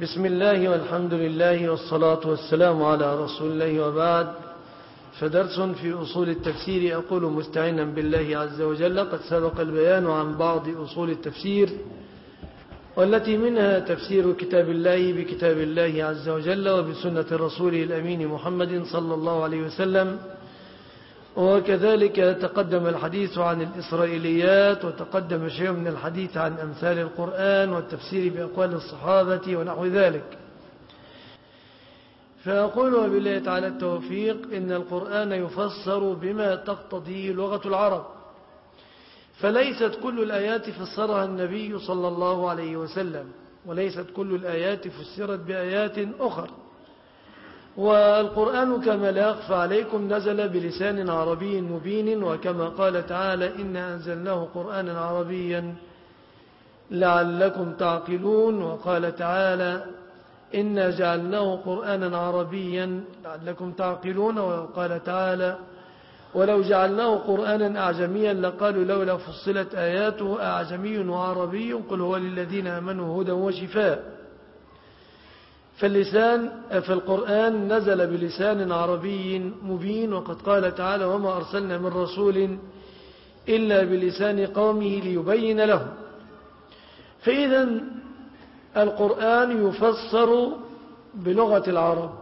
بسم الله والحمد لله والصلاة والسلام على رسول الله وبعد. فدرس في أصول التفسير أقول مستعينا بالله عز وجل. قد سبق البيان عن بعض أصول التفسير والتي منها تفسير كتاب الله بكتاب الله عز وجل وبسنة رسوله الأمين محمد صلى الله عليه وسلم. وكذلك تقدم الحديث عن الإسرائيليات وتقدم شيء من الحديث عن أمثال القرآن والتفسير بأقوال الصحابة ونحو ذلك. فأقول وبالله تعالى التوفيق إن القرآن يفسر بما تقتضيه لغة العرب. فليست كل الآيات فسرها النبي صلى الله عليه وسلم وليست كل الآيات فسرت بآيات أخرى والقرآن كما لا يخفى عليكم نزل بلسان عربي مبين وكما قال تعالى إنا أنزلناه قرآنا عربيا لعلكم تعقلون وقال تعالى إنا جعلناه قرآنا عربيا لعلكم تعقلون وقال تعالى ولو جعلناه قرآنا أعجميا لقالوا لولا فصلت آياته أعجمي وعربي قل هو للذين آمنوا هدى وشفاء فاللسان في القرآن نزل بلسان عربي مبين وقد قال تعالى وما أرسلنا من رسول إلا بلسان قومه ليبين لهم فإذا القرآن يفسر بلغة العرب.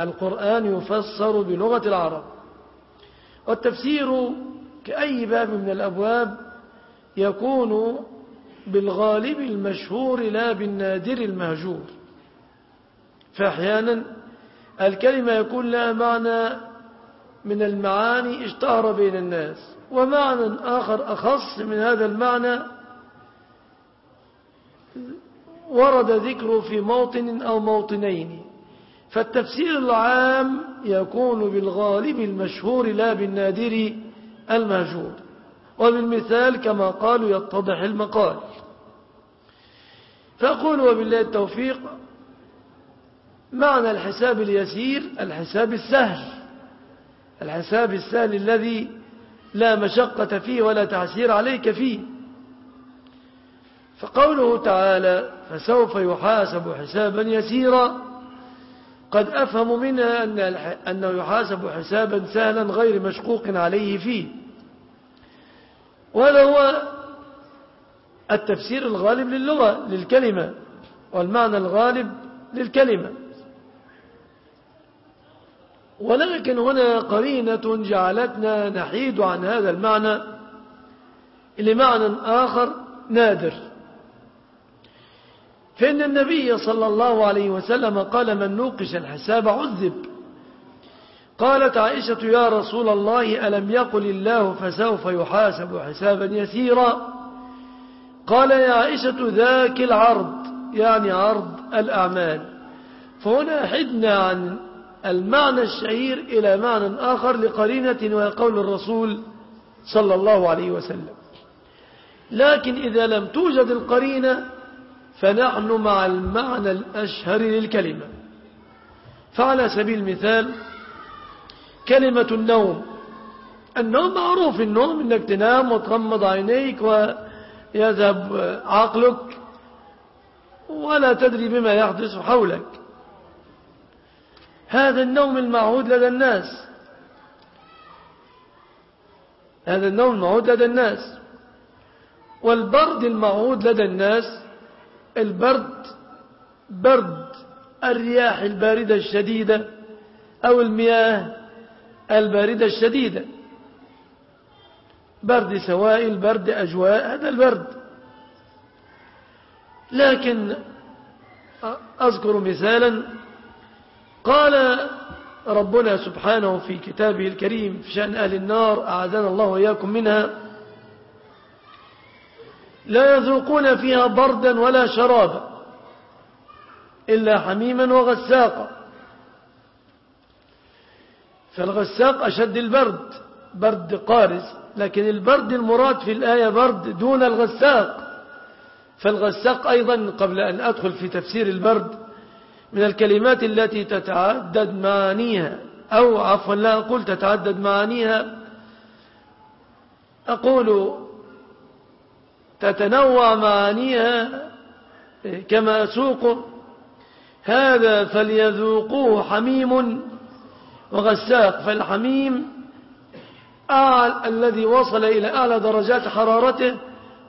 القرآن يفسر بلغة العرب. والتفسير كأي باب من الأبواب يكون بالغالب المشهور لا بالنادر المهجور. فأحيانا الكلمة يكون لها معنى من المعاني اشتهر بين الناس ومعنى آخر أخص من هذا المعنى ورد ذكره في موطن أو موطنين. فالتفسير العام يكون بالغالب المشهور لا بالنادر المهجور. وبالمثال كما قالوا يتضح المقال. فأقول وبالله التوفيق معنى الحساب اليسير الحساب السهل. الحساب السهل الذي لا مشقة فيه ولا تعسير عليك فيه. فقوله تعالى فسوف يحاسب حسابا يسيرا. قد أفهم منها أن أنه يحاسب حسابا سهلا غير مشقوق عليه فيه. وهذا هو التفسير الغالب للغة للكلمة والمعنى الغالب للكلمة. ولكن هنا قرينة جعلتنا نحيد عن هذا المعنى لمعنى آخر نادر. فإن النبي صلى الله عليه وسلم قال من نوقش الحساب عذب. قالت عائشة يا رسول الله ألم يقل الله فسوف يحاسب حسابا يسيرا؟ قال يا عائشة ذاك العرض يعني عرض الأعمال. فهنا حدنا عن المعنى الشهير إلى معنى آخر لقرينة ويقول الرسول صلى الله عليه وسلم. لكن إذا لم توجد القرينة فنحن مع المعنى الأشهر للكلمة. فعلى سبيل المثال كلمة النوم. النوم معروف النوم إنك تنام وتغمض عينيك ويذهب عقلك ولا تدري بما يحدث حولك. هذا النوم المعهود لدى الناس. هذا النوم المعهود لدى الناس. والبرد المعهود لدى الناس البرد برد الرياح الباردة الشديدة أو المياه الباردة الشديدة. برد سوائل برد أجواء هذا البرد. لكن أذكر مثالا قال ربنا سبحانه في كتابه الكريم في شأن أهل النار أعاذنا الله وإياكم منها لا يذوقون فيها بردا ولا شرابا إلا حميما وغساقا. فالغساق أشد البرد. برد قارس لكن البرد المراد في الآية برد دون الغساق. فالغساق أيضا قبل أن أدخل في تفسير البرد من الكلمات التي تتعدد معانيها أو عفوا لا أقول تتعدد معانيها. أقول تتنوع معانيها كما أسوق. هذا فليذوقوه حميم وغساق فالحميم أعلى الذي وصل إلى أعلى درجات حرارته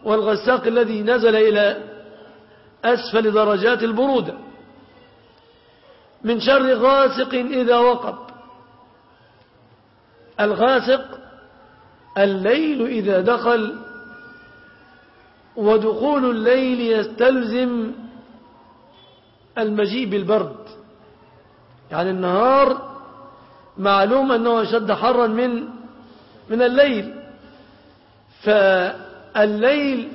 والغساق الذي نزل إلى أسفل درجات البرودة. من شر غاسق إذا وقب. الغاسق الليل إذا دخل ودخول الليل يستلزم المجيء بالبرد. يعني النهار معلوم أنه أشد حرا من من الليل. فالليل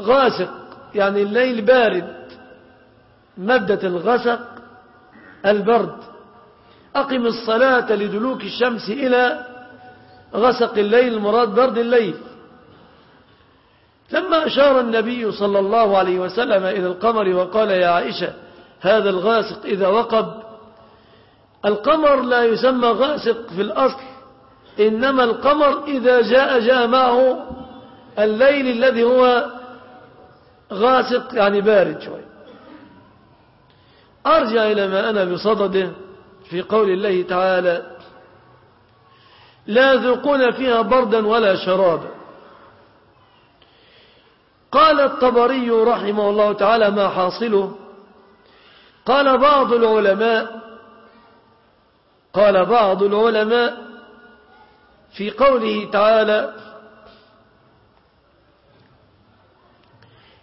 غاسق يعني الليل بارد. مادة الغسق البرد. أقم الصلاة لدلوك الشمس إلى غسق الليل المراد برد الليل. لما أشار النبي صلى الله عليه وسلم إلى القمر وقال يا عائشة هذا الغاسق إذا وقب. القمر لا يسمى غاسق في الأصل إنما القمر إذا جاء جاء معه الليل الذي هو غاسق يعني بارد شوي. أرجع إلى ما أنا بصدده في قول الله تعالى لا ذوقون فيها بردا ولا شرابا. قال الطبري رحمه الله تعالى ما حاصله. قال بعض العلماء قال بعض العلماء في قوله تعالى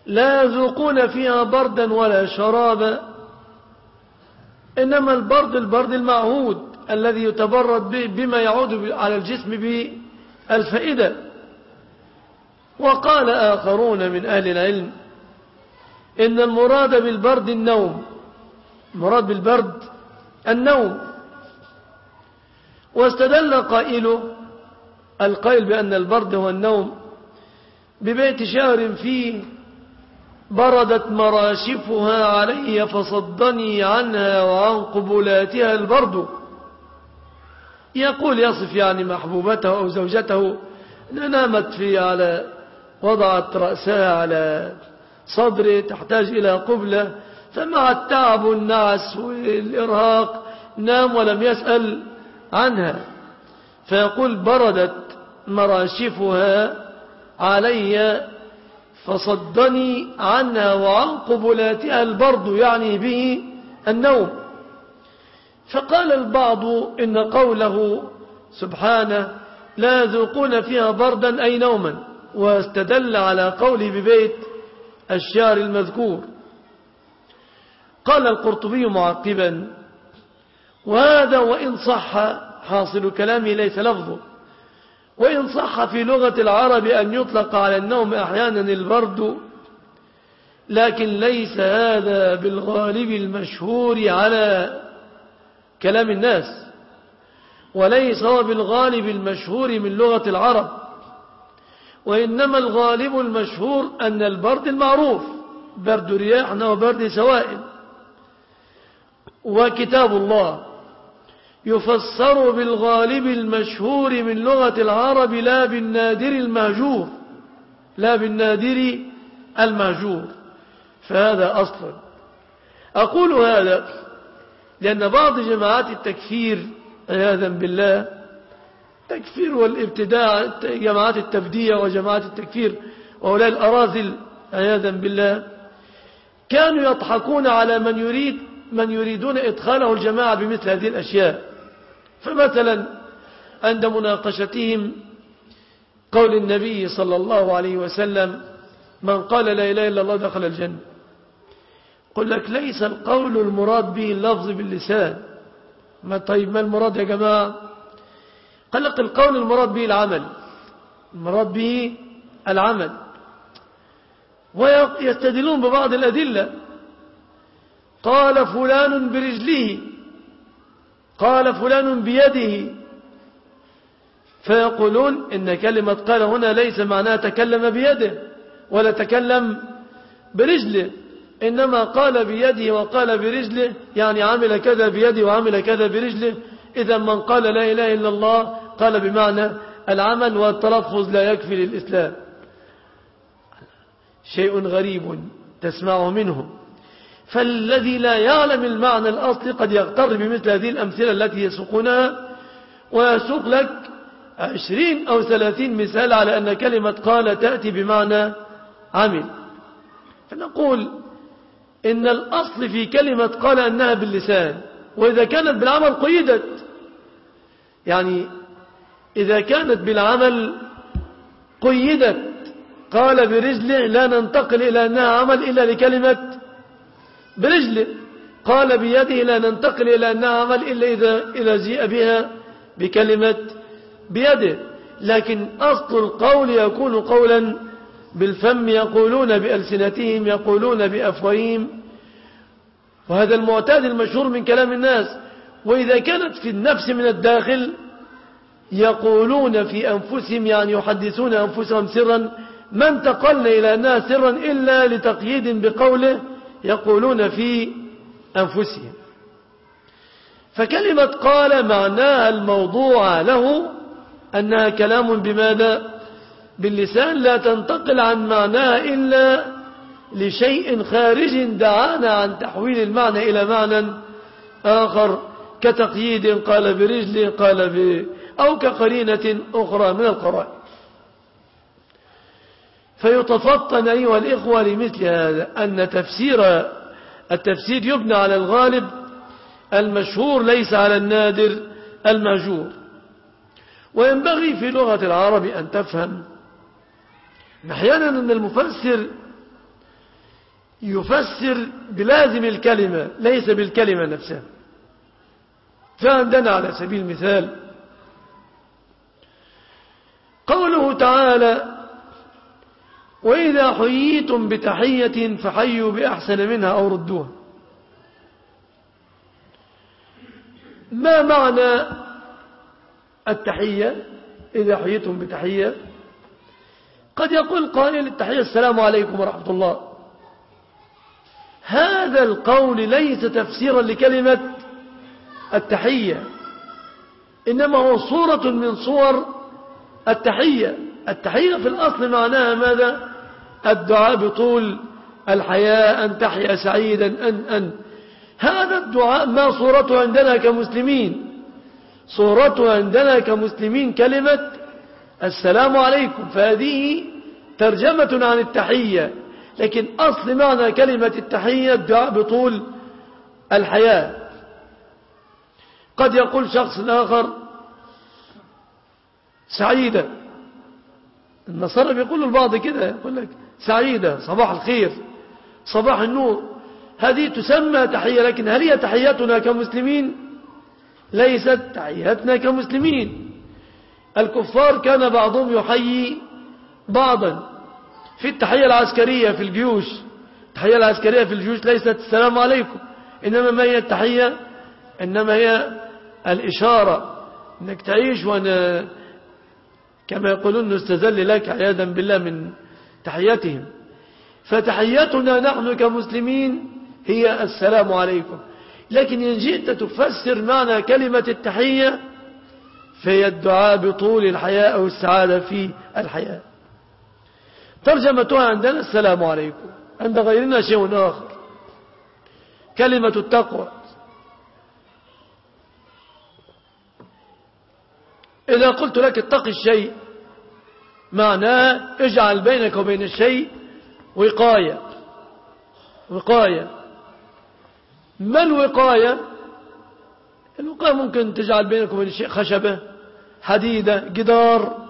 لا يذوقون فيها بردا ولا شرابا. إنما البرد البرد المعهود الذي يتبرد بما يعود على الجسم بالفائدة وقال آخرون من أهل العلم إن المراد بالبرد النوم. المراد بالبرد النوم. واستدل قائله القائل بأن البرد هو النوم. ببيت شهر فيه بردت مراشفها علي فصدني عنها وعن قبلاتها البرد. يقول يصف يعني محبوبته أو زوجته نامت في على وضعت رأسها على صدره تحتاج إلى قبلة فمع التعب والنعس والإرهاق نام ولم يسأل عنها. فيقول بردت مراشفها علي فصدني عنها وعن قبلاتها البرد يعني به النوم. فقال البعض إن قوله سبحانه لا يذوقون فيها بردا أي نوما واستدل على قوله ببيت الشعر المذكور. قال القرطبي معقبا وهذا وإن صح حاصل كلامه ليس لفظه. وإن صح في لغة العرب أن يطلق على النوم أحيانا البرد لكن ليس هذا بالغالب المشهور على كلام الناس وليس هو بالغالب المشهور من لغة العرب وإنما الغالب المشهور أن البرد المعروف برد رياحنا وبرد سوائل. وكتاب الله يفسر بالغالب المشهور من لغة العرب لا بالنادر المهجور لا بالنادر المهجور. فهذا أصلا أقول هذا لأن بعض جماعات التكفير عياذا بالله تكفير والابتداع جماعات التبديع وجماعات التكفير وأولاء الأراذل عياذا بالله كانوا يضحكون على من يريد من يريدون إدخاله الجماعة بمثل هذه الأشياء. فمثلا عند مناقشتهم قول النبي صلى الله عليه وسلم من قال لا إله إلا الله دخل الجنة. قل لك ليس القول المراد به اللفظ باللسان. ما طيب ما المراد يا جماعة؟ قال لك القول المراد به العمل. المراد به العمل. ويستدلون ببعض الأدلة. قال فلان برجله. قال فلان بيده. فيقولون إن كلمة قال هنا ليس معناها تكلم بيده ولا تكلم برجله إنما قال بيده وقال برجله يعني عمل كذا بيده وعمل كذا برجله. إذا من قال لا إله إلا الله قال بمعنى العمل والتلفظ لا يكفي للإسلام. شيء غريب تسمعه منهم. فالذي لا يعلم المعنى الأصلي قد يغتر بمثل هذه الأمثلة التي يسوقونها ويسوق لك عشرين أو ثلاثين مثال على أن كلمة قال تأتي بمعنى عمل. فنقول إن الأصل في كلمة قال أنها باللسان وإذا كانت بالعمل قيدت. يعني إذا كانت بالعمل قيدت قال برجله لا ننتقل إلى أنها عمل إلا لكلمة برجله. قال بيده لا ننتقل إلى أنها عمل إلا إذا, إذا جيء بها بكلمة بيده. لكن أصل القول يكون قولا بالفم يقولون بألسنتهم يقولون بأفواههم. وهذا المعتاد المشهور من كلام الناس. وإذا كانت في النفس من الداخل يقولون في أنفسهم يعني يحدثون أنفسهم سرا ما انتقلنا إلى أنها سرا إلا لتقييد بقوله يقولون في أنفسهم. فكلمة قال معناها الموضوع له أنها كلام بماذا؟ باللسان لا تنتقل عن معناها إلا لشيء خارج دعانا عن تحويل المعنى إلى معنى آخر كتقييد قال برجل قال ب أو كقرينة أخرى من القرائن فيتفطن أيها الإخوة لمثل هذا أن تفسير التفسير يبنى على الغالب المشهور ليس على النادر المهجور. وينبغي في لغة العرب أن تفهم. أحيانا أن المفسر يفسر بلازم الكلمة ليس بالكلمة نفسها. فعندنا على سبيل المثال قوله تعالى وإذا حييتم بتحية فحيوا بأحسن منها أو ردوها. ما معنى التحية؟ إذا حييتم بتحية. قد يقول قائل التحية السلام عليكم ورحمة الله. هذا القول ليس تفسيرا لكلمة التحية إنما هو صورة من صور التحية. التحية في الأصل معناها ماذا؟ الدعاء بطول الحياة أن تحيا سعيدا أن أن. هذا الدعاء ما صورته عندنا كمسلمين؟ صورته عندنا كمسلمين كلمة السلام عليكم فهذه ترجمة عن التحية. لكن أصل معنى كلمة التحية الدعاء بطول الحياة. قد يقول شخص آخر سعيدة النصارى بيقولوا البعض كده يقول لك سعيدة صباح الخير صباح النور. هذه تسمى تحية لكن هل هي تحياتنا كمسلمين؟ ليست تحياتنا كمسلمين. الكفار كان بعضهم يحيي بعضا. في التحية العسكرية في الجيوش التحية العسكرية في الجيوش ليست السلام عليكم إنما ما هي التحية؟ إنما هي الإشارة أنك تعيش وأنا كما يقولون نستذل لك عياذا بالله من تحياتهم. فتحياتنا نحن كمسلمين هي السلام عليكم. لكن إن جئت تفسر معنى كلمة التحية فهي الدعاء بطول الحياة أو السعادة في الحياة. ترجمتها عندنا السلام عليكم عند غيرنا شيء آخر. كلمة التقوى. إذا قلت لك اتق الشيء معناه اجعل بينك وبين الشيء وقاية. وقاية. ما الوقاية؟ الوقاية ممكن تجعل بينك وبين الشيء خشبة حديدة جدار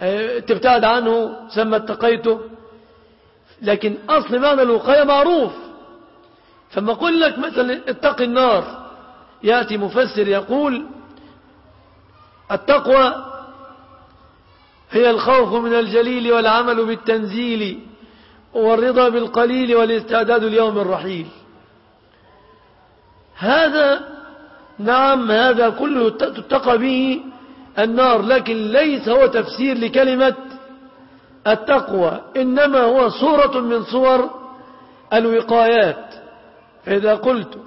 آه، تبتعد عنه سمى اتقيته لكن أصل معنى الوقاية معروف. فما أقول لك مثلا اتق النار. يأتي مفسر يقول التقوى هي الخوف من الجليل والعمل بالتنزيل والرضا بالقليل والاستعداد اليوم الرحيل. هذا نعم هذا كله تتقى به النار لكن ليس هو تفسير لكلمة التقوى إنما هو صورة من صور الوقايات. فإذا قلت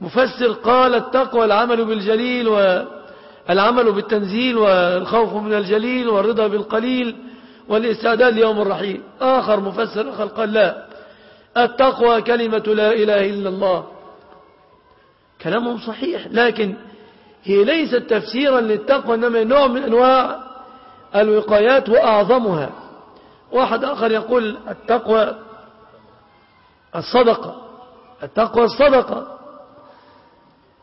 مفسر قال التقوى العمل بالجليل والعمل بالتنزيل والخوف من الجليل والرضا بالقليل والاستعداد ليوم الرحيل. آخر مفسر آخر قال لا. التقوى كلمة لا إله إلا الله. كلامهم صحيح لكن هي ليست تفسيرا للتقوى إنما نوع من أنواع الوقايات وأعظمها. واحد آخر يقول التقوى الصدقة. التقوى الصدقة.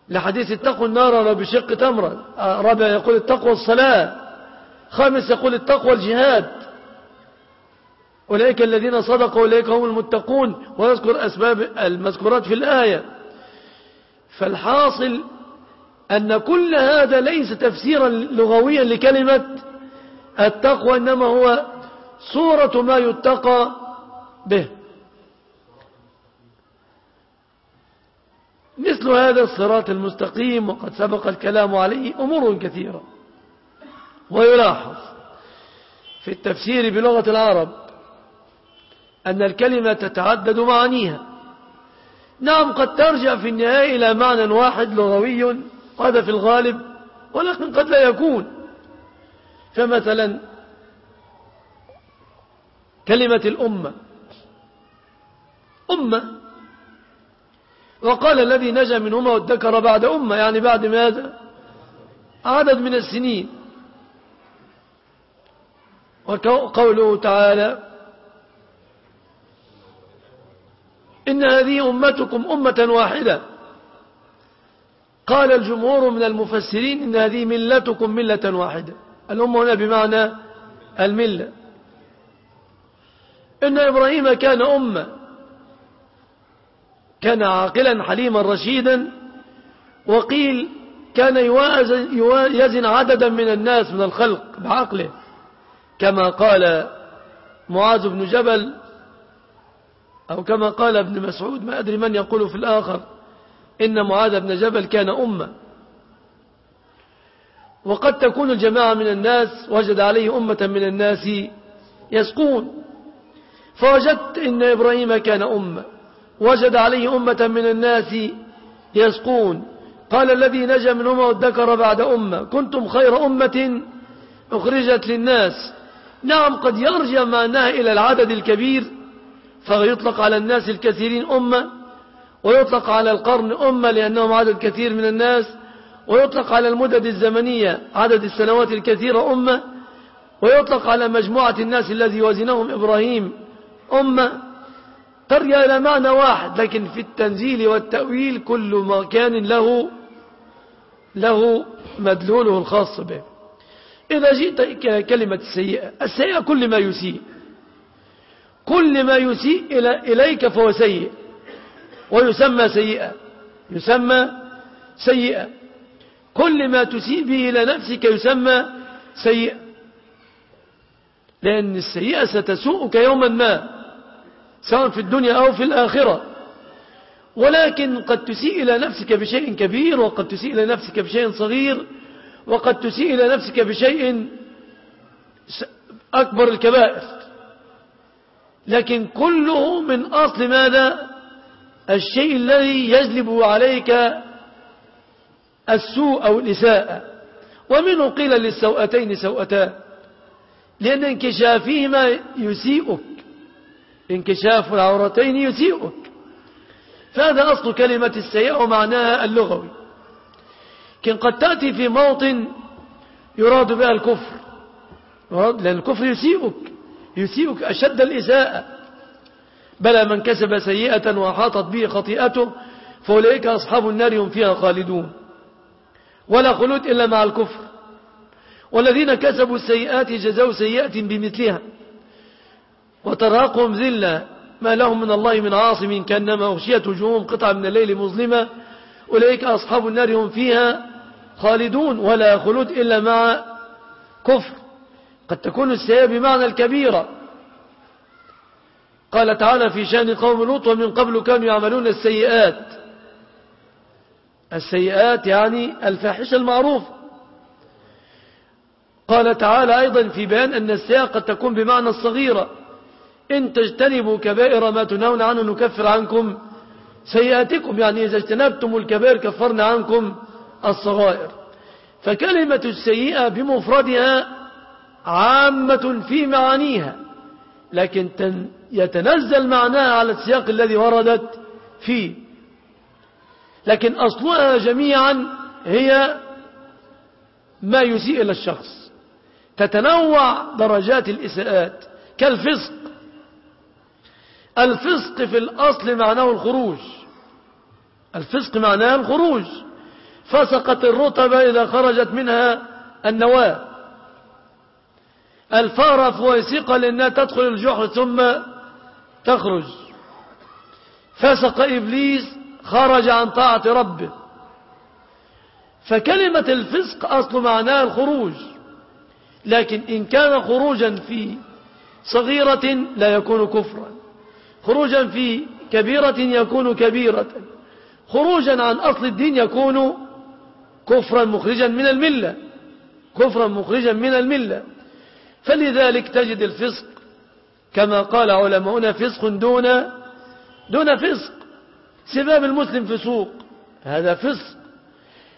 لحديث اتقوا النار بشق تمرة رابع يقول التقوى الصلاة. خامس يقول التقوى الجهاد. أولئك الذين صدقوا أولئك هم المتقون. ويذكر أسباب المذكورات في الآية. فالحاصل أن كل هذا ليس تفسيرا لغويا لكلمة التقوى إنما هو صورة ما يتقى به. مثل هذا الصراط المستقيم وقد سبق الكلام عليه أمور كثيرة. ويلاحظ في التفسير بلغة العرب أن الكلمة تتعدد معانيها. نعم قد ترجع في النهاية إلى معنى واحد لغوي هذا في الغالب ولكن قد لا يكون. فمثلا كلمة الأمة. أمة وقال الذي نجا منهما وادكر بعد أمة يعني بعد ماذا؟ عدد من السنين. وقوله تعالى إن هذه أمتكم أمة واحدة. قال الجمهور من المفسرين إن هذه ملتكم ملة واحدة. الأمة هنا بمعنى الملة. إن إبراهيم كان أمة. كان عاقلا حليما رشيدا وقيل كان يوازن عددا من الناس من الخلق بعقله. كما قال معاذ بن جبل أو كما قال ابن مسعود ما أدري من يقول في الآخر إن معاذ بن جبل كان أمة. وقد تكون الجماعة من الناس وجد عليه أمة من الناس يسقون. فوجدت إن إبراهيم كان أمة. وجد عليه أمة من الناس يسقون. قال الذي نجا منهما وادكر بعد أمة كنتم خير أمة أخرجت للناس. نعم قد يرجع معناها إلى العدد الكبير فيطلق على الناس الكثيرين أمة ويطلق على القرن أمة لأنهم عدد كثير من الناس ويطلق على المدد الزمنية عدد السنوات الكثيرة أمة ويطلق على مجموعة الناس الذي وزنهم إبراهيم أمة. ترجع إلى معنى واحد لكن في التنزيل والتأويل كل مكان له له مدلوله الخاص به. إذا جئت كلمة السيئة السيئة كل ما يسيء. كل ما يسيء إليك فهو سيء. ويسمى سيئة. يسمى سيئة. كل ما تسيء به إلى نفسك يسمى سيئة. لأن السيئة ستسوءك يوما ما. سواء في الدنيا أو في الآخرة. ولكن قد تسيء إلى نفسك بشيء كبير وقد تسيء إلى نفسك بشيء صغير وقد تسيء إلى نفسك بشيء أكبر الكبائر. لكن كله من أصل ماذا؟ الشيء الذي يجلب عليك السوء أو الإساءة. ومنه قيل للسوءتين سوءتان. لأن انكشافهما يسيئك انكشاف العورتين يسيئك. فهذا أصل كلمة السيئة ومعناها اللغوي. لكن قد تأتي في موطن يراد بها الكفر. لأن الكفر يسيئك. يسيئك أشد الإساءة. بلى من كسب سيئة وحاطت به خطيئته فأولئك أصحاب النار هم فيها خالدون. ولا خلود إلا مع الكفر. والذين كسبوا السيئات جزوا سيئة بمثلها. وتراقهم ذلة ما لهم من الله من عاصم كأنما أغشيت وجوههم قطعة من الليل مظلمة أولئك أصحاب النار هم فيها خالدون ولا خلود إلا مع كفر. قد تكون السيئة بمعنى الكبيرة. قال تعالى في شأن قوم لوط ومن قبل كانوا يعملون السيئات. السيئات يعني الفاحشة المعروفة. قال تعالى أيضا في بيان أن السيئة قد تكون بمعنى الصغيرة. إن تجتنبوا كبائر ما تنهون عنه نكفر عنكم. سيئاتكم يعني إذا اجتنبتم الكبائر كفرنا عنكم الصغائر. فكلمة السيئة بمفردها عامة في معانيها لكن يتنزل معناها على السياق الذي وردت فيه. لكن أصلها جميعا هي ما يسيء إلى الشخص. تتنوع درجات الإساءات كالفسق الفسق في الأصل معناه الخروج. الفسق معناه الخروج. فسقت الرطبة إذا خرجت منها النواة. الفارة فويسقة لأنها تدخل الجحر ثم تخرج. فسق إبليس خرج عن طاعة ربه. فكلمة الفسق أصل معناها الخروج. لكن إن كان خروجا في صغيرة لا يكون كفرا. خروجا في كبيرة يكون كبيرة. خروجا عن أصل الدين يكون كفرا مخرجا من الملة. كفرا مخرجا من الملة. فلذلك تجد الفسق كما قال علماؤنا فسق دون دون فسق. سباب المسلم فسوق هذا فسق.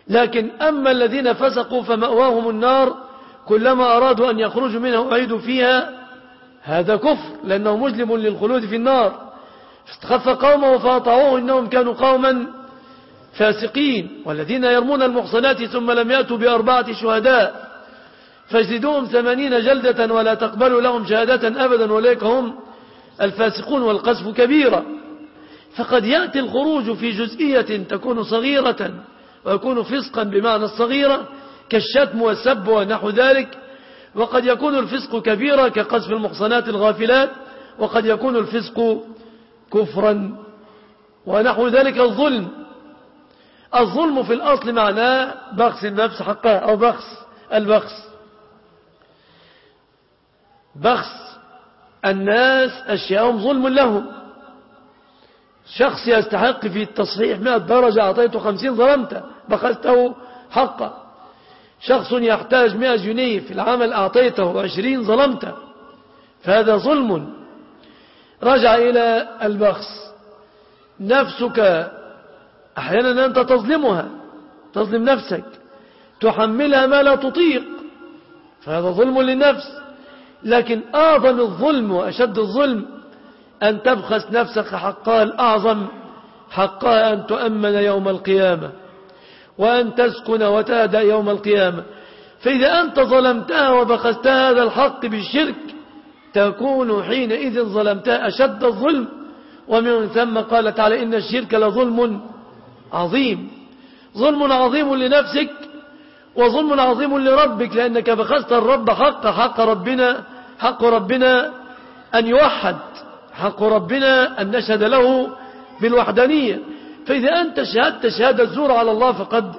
لكن أما الذين فسقوا فمأواهم النار كلما أرادوا أن يخرجوا منها أعيدوا فيها. هذا كفر لأنه مجلم للخلود في النار. فاستخف قومه فأطعوه إنهم كانوا قوما فاسقين والذين يرمون المحصنات ثم لم يأتوا بأربعة شهداء. فاجلدوهم ثمانين جلدة ولا تقبلوا لهم شهادة أبدا وليك هم الفاسقون والقذف كبيرة فقد يأتي الخروج في جزئية تكون صغيرة ويكون فسقا بمعنى الصغيرة كالشتم والسب ونحو ذلك. وقد يكون الفسق كبيرا كقذف المحصنات الغافلات وقد يكون الفسق كفرا. ونحو ذلك الظلم. الظلم في الأصل معناه بخس النفس حقها أو بخس البخس. بخس الناس أشياءهم ظلم لهم. شخص يستحق في التصحيح مئة درجة أعطيته خمسين ظلمته بخسته حقه شخص يحتاج مئة جنيه في العمل أعطيته عشرين ظلمته فهذا ظلم. رجع إلى البخس. نفسك أحيانا أنت تظلمها تظلم نفسك تحملها ما لا تطيق. فهذا ظلم للنفس. لكن أعظم الظلم وأشد الظلم أن تبخس نفسك حقها الأعظم حقها أن تؤمن يوم القيامة. وأن تسكن وتهدأ يوم القيامة. فإذا أنت ظلمتها وبخستها هذا الحق بالشرك تكون حينئذ ظلمتها أشد الظلم. ومن ثم قال تعالى إن الشرك لظلم عظيم. ظلم عظيم لنفسك وظلم عظيم لربك لأنك بخست الرب حق حق ربنا حق ربنا أن يوحد حق ربنا أن نشهد له بالوحدانية. فإذا أنت شهدت شهادة زور على الله فقد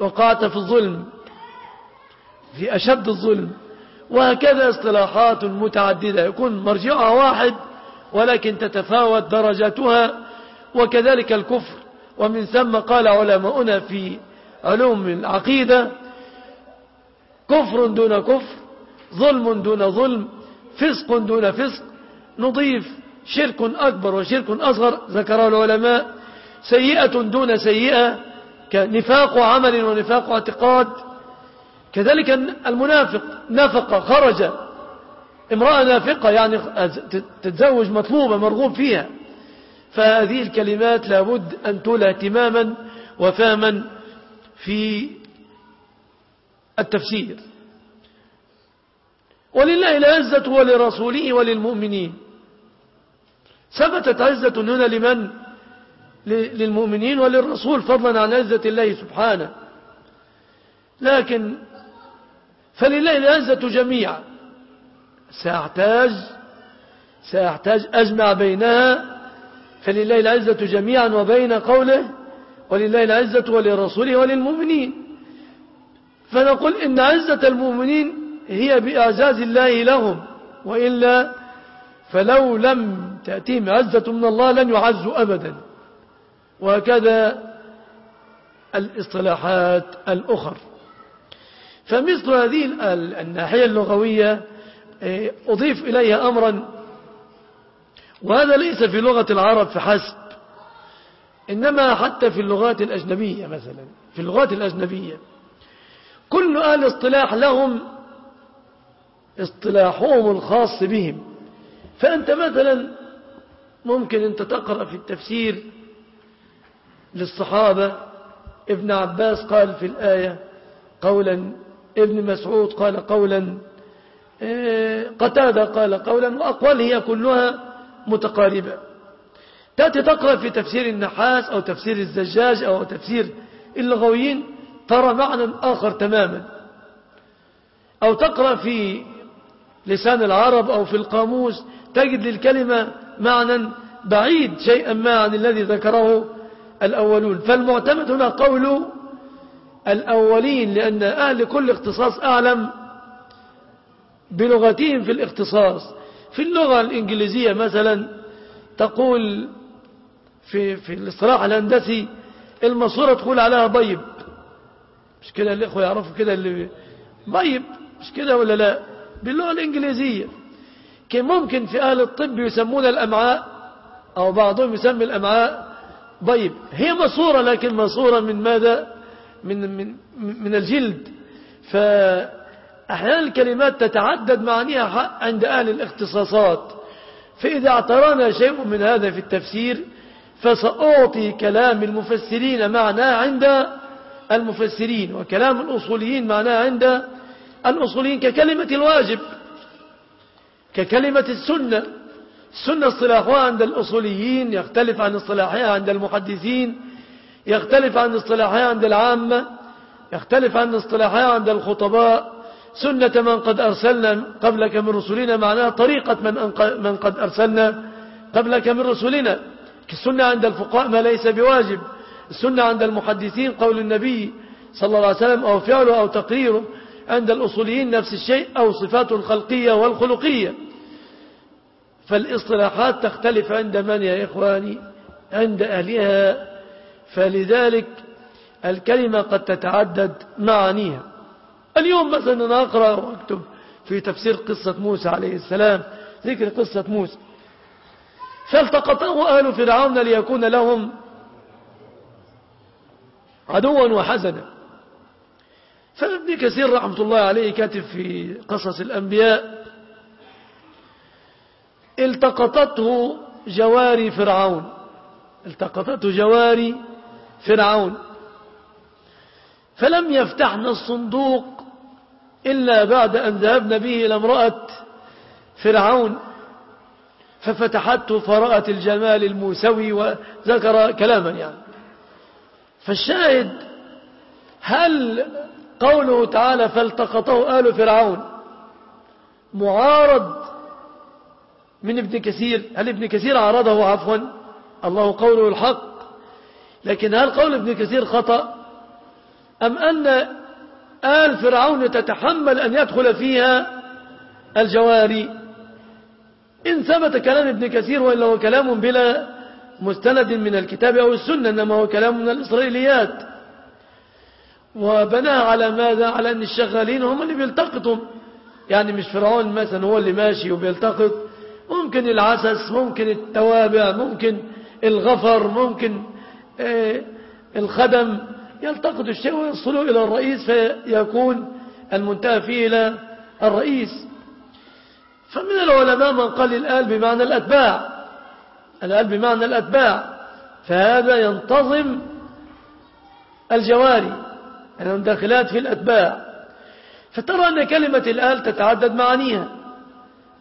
وقعت في الظلم في أشد الظلم وهكذا اصطلاحات متعددة. يكون مرجعها واحد ولكن تتفاوت درجاتها وكذلك الكفر. ومن ثم قال علماؤنا في علوم العقيدة كفر دون كفر ظلم دون ظلم فسق دون فسق نضيف شرك أكبر وشرك أصغر ذكره العلماء سيئة دون سيئة كنفاق عمل ونفاق اعتقاد. كذلك المنافق نفق خرج. امرأة نافقة يعني تتزوج مطلوبة مرغوب فيها. فهذه الكلمات لابد أن تولى اهتماما وفهما في التفسير. ولله العزة ولرسوله وللمؤمنين. ثبتت عزة هنا لمن؟ للمؤمنين وللرسول فضلا عن عزة الله سبحانه. لكن فلله العزة جميعا. سأحتاج سأحتاج أجمع بينها. فلله العزة جميعا وبين قوله ولله العزة ولرسوله وللمؤمنين. فنقول إن عزة المؤمنين هي بإعزاز الله لهم وإلا فلو لم تأتيهم عزة من الله لن يعزوا أبدا. وهكذا الاصطلاحات الأخر. فمثل هذه الناحية اللغوية إيه، أضيف إليها أمرا. وهذا ليس في لغة العرب فحسب. إنما حتى في اللغات الأجنبية مثلا. في اللغات الأجنبية. كل أهل اصطلاح لهم اصطلاحهم الخاص بهم. فأنت مثلا ممكن أنت تقرأ في التفسير للصحابة. ابن عباس قال في الآية قولا ابن مسعود قال قولا إيه، قتادة قال قولا وأقوال هي كلها متقاربة. تأتي تقرأ في تفسير النحاس أو تفسير الزجاج أو تفسير اللغويين ترى معنى آخر تماما. أو تقرأ في لسان العرب أو في القاموس تجد للكلمة معنى بعيد شيئا ما عن الذي ذكره الأولون. فالمعتمد هنا قول الأولين لأن أهل كل اختصاص أعلم بلغتهم في الاختصاص. في اللغة الإنجليزية مثلا تقول في, في الاصطلاح الهندسي الماسورة تقول عليها بيب مش كده الإخوة يعرفوا كده اللي بيب مش كده ولا لا؟ باللغة الإنجليزية. كان ممكن في أهل الطب يسمون الأمعاء أو بعضهم يسمي الأمعاء بيب هي ماسورة لكن ماسورة من ماذا؟ من, من, من الجلد. فأحيانا الكلمات تتعدد معانيها عند أهل الاختصاصات. فإذا اعترانا شيء من هذا في التفسير فسأعطي كلام المفسرين معناه عند المفسرين وكلام الأصوليين معناه عند الأصوليين ككلمة الواجب. ككلمة السنة. السنة اصطلاحها عند الأصوليين يختلف عن اصطلاحها عند المحدثين يختلف عن اصطلاحها عند العامة يختلف عن اصطلاحها عند الخطباء. سنة من قد أرسلنا قبلك من رسلنا معناها طريقة من, من قد أرسلنا قبلك من رسلنا. السنة عند الفقهاء ما ليس بواجب. السنة عند المحدثين قول النبي صلى الله عليه وسلم أو فعله أو تقريره عند الأصوليين نفس الشيء أو صفاته الخلقية والخلقية. فالاصطلاحات تختلف عند من يا إخواني؟ عند أهلها. فلذلك الكلمة قد تتعدد معانيها. اليوم مثلا أنا أقرأ وأكتب في تفسير قصة موسى عليه السلام ذكر قصة موسى. فالتقطه أهل فرعون ليكون لهم عدوا وحزنا. فابن كثير رحمة الله عليه كاتب في قصص الأنبياء التقطته جواري فرعون التقطته جواري فرعون فلم يفتحنا الصندوق إلا بعد أن ذهبنا به إلى امرأة فرعون ففتحته فرأت الجمال الموسوي وذكر كلاما يعني. فالشاهد هل قوله تعالى فالتقطه آل فرعون. معارض من ابن كثير. هل ابن كثير عارضه؟ عفوا. الله قوله الحق. لكن هل قول ابن كثير خطأ؟ أم أن آل فرعون تتحمل أن يدخل فيها الجواري؟ إن ثبت كلام ابن كثير وإلا هو كلام بلا مستند من الكتاب أو السنة إنما هو كلام من الإسرائيليات. وبناه على ماذا؟ على أن الشغالين هم اللي بيلتقطوا. يعني مش فرعون مثلا هو اللي ماشي وبيلتقط. ممكن العسس ممكن التوابع ممكن الغفر ممكن آه، الخدم. يلتقط الشيء ويصلوا إلى الرئيس فيكون المنتهى فيه إلى الرئيس. فمن العلماء من قال الآل بمعنى الأتباع. الآل بمعنى الأتباع. فهذا ينتظم الجواري. يعني داخلات في الأتباع. فترى أن كلمة الآل تتعدد معانيها.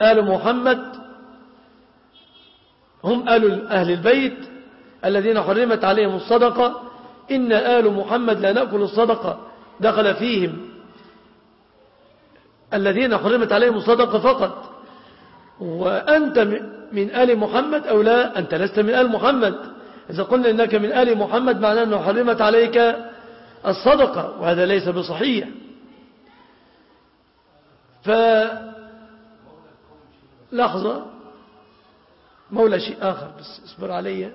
آل محمد هم آل أهل البيت الذين حرمت عليهم الصدقة. إن آل محمد لا نأكل الصدقة. دخل فيهم الذين حرمت عليهم الصدقة فقط. وأنت من آل محمد أو لا؟ أنت لست من آل محمد. إذا قلنا إنك من آل محمد معناه أنه حرمت عليك الصدقة وهذا ليس بصحيح. ف لحظة مولى شيء آخر بس اصبر علي.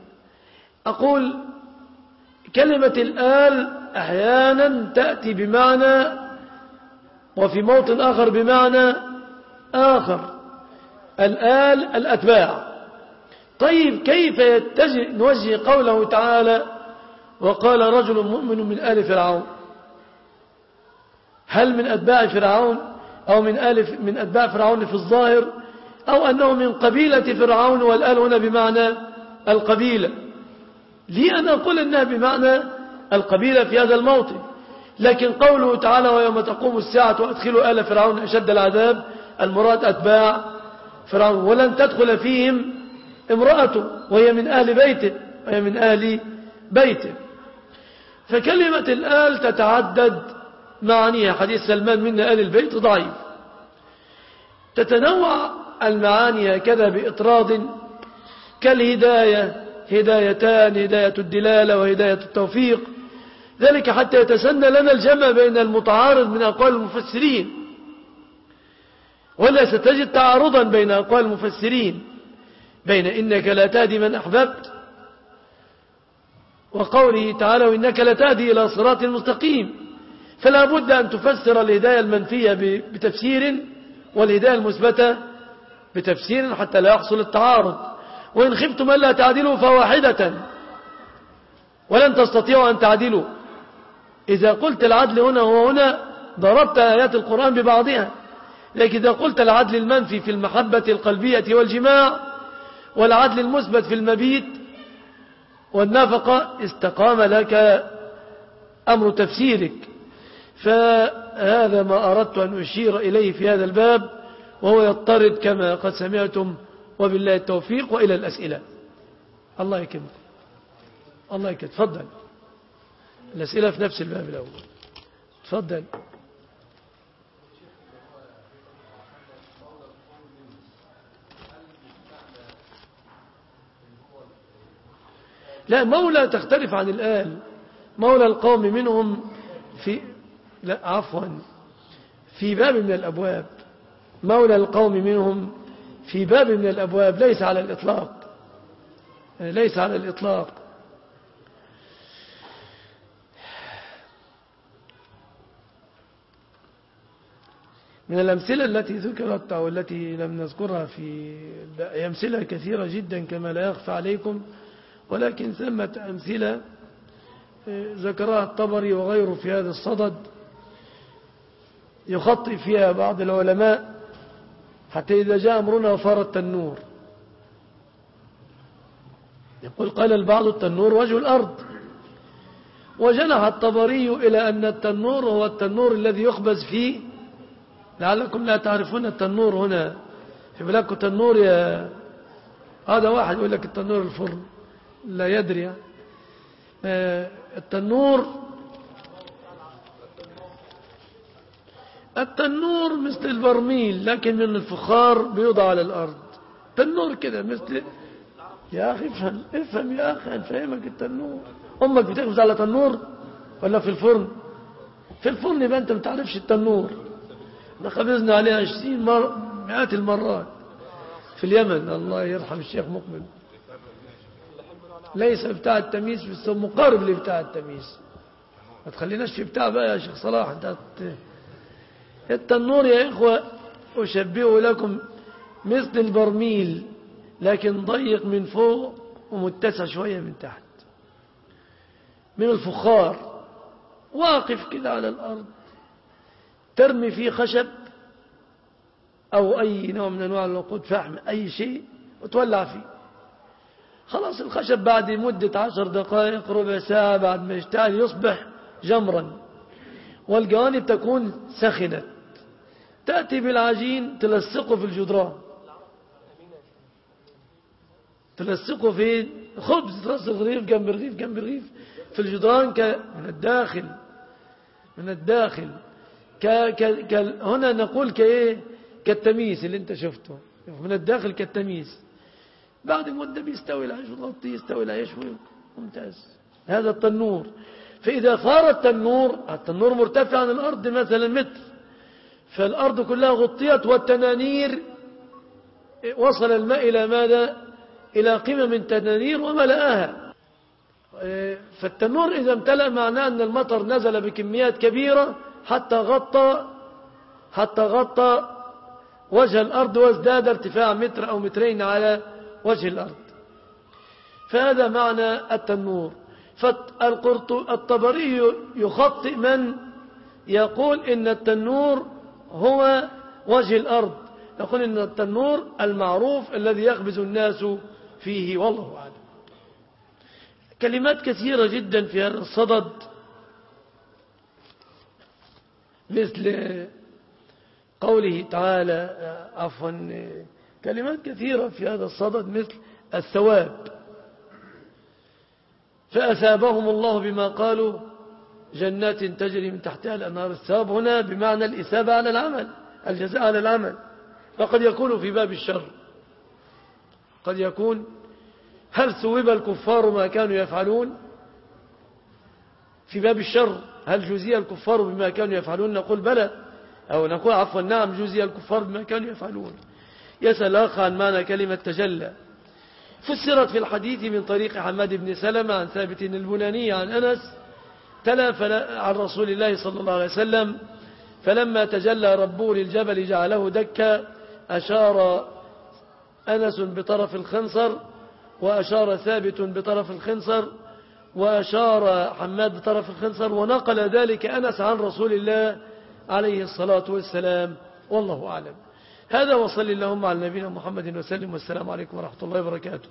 أقول كلمة الآل أحيانا تأتي بمعنى وفي موطن آخر بمعنى آخر. الآل الأتباع. طيب كيف يتجه نوجه قوله تعالى وقال رجل مؤمن من آل فرعون. هل من أتباع فرعون أو من, آل من أتباع فرعون في الظاهر أو أنه من قبيلة فرعون والآل هنا بمعنى القبيلة لي أن أقول أنها بمعنى القبيلة في هذا الموطن. لكن قوله تعالى ويوم تقوم الساعة وأدخلوا آل فرعون أشد العذاب المراد أتباع فرعون. ولن تدخل فيهم امرأته وهي من أهل بيته وهي من أهل بيته فكلمة الآل تتعدد. معانيها حديث سلمان من آل البيت؟ ضعيف. تتنوع المعاني هكذا بإطراد. كالهداية هدايتان هداية الدلالة وهداية التوفيق. ذلك حتى يتسنى لنا الجمع بين المتعارض من أقوال المفسرين. ولا ستجد تعارضا بين أقوال المفسرين. بين إنك لا تهدي من أحببت وقوله تعالى وإنك لتهدي إلى صراط المستقيم. فلا بد أن تفسر الهداية المنفية بتفسير والهداية المثبتة بتفسير حتى لا يحصل التعارض. وإن خفتم ألا تعدلوا فواحدة. ولن تستطيعوا أن تعدلوا. إذا قلت العدل هنا وهنا ضربت آيات القرآن ببعضها. لكن إذا قلت العدل المنفي في المحبة القلبية والجماع والعدل المثبت في المبيت والنفقة استقام لك أمر تفسيرك. فهذا ما أردت أن أشير إليه في هذا الباب وهو يضطرد كما قد سمعتم وبالله التوفيق وإلى الأسئلة. الله يكرمك. الله يكرمك. تفضل. الأسئلة في نفس الباب الأول. تفضل. لا مولى تختلف عن الآل. مولى القوم منهم في لا عفوا في باب من الأبواب. مولى القوم منهم في باب من الأبواب ليس على الإطلاق. ليس على الإطلاق. من الأمثلة التي ذكرت أو التي لم نذكرها في أمثلة كثيرة جدا كما لا يخفى عليكم ولكن ثمة أمثلة ذكرها الطبري وغيره في هذا الصدد يخطئ فيها بعض العلماء حتى إذا جاء أمرنا وفار التنور. يقول قال البعض التنور وجه الأرض. وجنح الطبري إلى أن التنور هو التنور الذي يخبز فيه. لعلكم لا تعرفون التنور هنا. في بلاكم تنور يا هذا واحد يقول لك التنور الفرن. لا يدري. آه، التنور التنور مثل البرميل لكن من الفخار بيوضع على الأرض. تنور كده مثل يا أخي افهم افهم يا أخي نفهمك التنور أمك بتخبز على تنور ولا في الفرن؟ في الفرن يبقى أنت ما تعرفش التنور. إحنا خبزنا عليه عشرين مر... مئات المرات. في اليمن الله يرحم الشيخ مقبل. ليس بتاع التمييز بس مقارب لبتاع التمييز. ما تخليناش في بتاع بقى يا شيخ صلاح أنت التنور يا إخوة أشبهه لكم مثل البرميل لكن ضيق من فوق ومتسع شوية من تحت. من الفخار واقف كده على الأرض ترمي فيه خشب أو أي نوع من أنواع الوقود فحم أي شيء وتولع فيه. خلاص الخشب بعد مدة عشر دقائق ربع ساعة بعد ما يشتعل يصبح جمرا. والجوانب تكون سخنت تأتي بالعجين تلصقه في الجدران. تلصقه في خبز تلصق رغيف جنب رغيف جنب رغيف. في الجدران ك... من الداخل. من الداخل. ك... ك... ك... هنا نقول كإيه؟ كالتمييز اللي انت شفته. من الداخل كالتمييز. بعد مدة بيستوي العيش وتغطيه يستوي العيش ممتاز. هذا التنور. فإذا صار التنور التنور مرتفع عن الأرض مثلا متر. فالأرض كلها غطيت والتنانير وصل الماء إلى ماذا؟ إلى قمم من تنانير وملآها. فالتنور إذا امتلأ معناه أن المطر نزل بكميات كبيرة حتى غطى حتى غطى وجه الأرض وازداد ارتفاع متر أو مترين على وجه الأرض. فهذا معنى التنور فالطبري يخطئ من يقول إن التنور هو وجه الأرض. يقول إن التنور المعروف الذي يخبز الناس فيه والله أعلم. كلمات كثيرة جدا في هذا الصدد. مثل قوله تعالى عفوا كلمات كثيرة في هذا الصدد مثل الثواب. فأثابهم الله بما قالوا جنات تجري من تحتها الأنهار. الثواب هنا بمعنى الإثابة على العمل الجزاء على العمل. فقد يكون في باب الشر. قد يكون هل ثوب الكفار ما كانوا يفعلون؟ في باب الشر هل جزي الكفار بما كانوا يفعلون؟ نقول بلى أو نقول عفوا نعم جزي الكفار بما كانوا يفعلون. يسأل أخ عن معنى كلمة تجلى. فسرت في الحديث من طريق حماد بن سلمة عن ثابت البناني عن أنس تلا عن رسول الله صلى الله عليه وسلم فلما تجلى ربه للجبل جعله دكا أشار أنس بطرف الخنصر وأشار ثابت بطرف الخنصر وأشار حماد بطرف الخنصر ونقل ذلك أنس عن رسول الله عليه الصلاة والسلام. والله أعلم. هذا وصل اللهم على نبينا محمد وسلم والسلام عليكم ورحمة الله وبركاته.